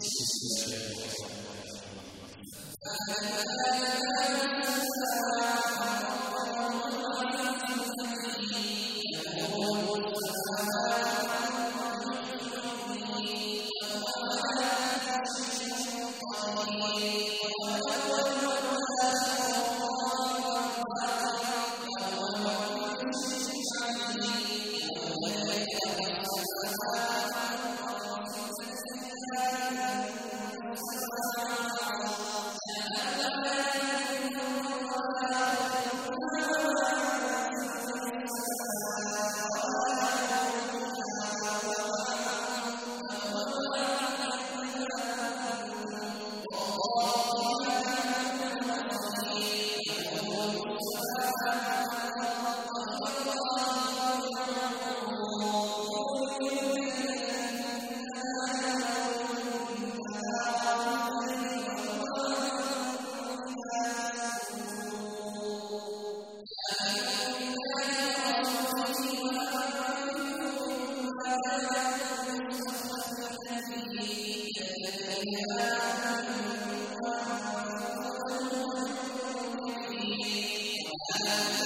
Thank you. Amen.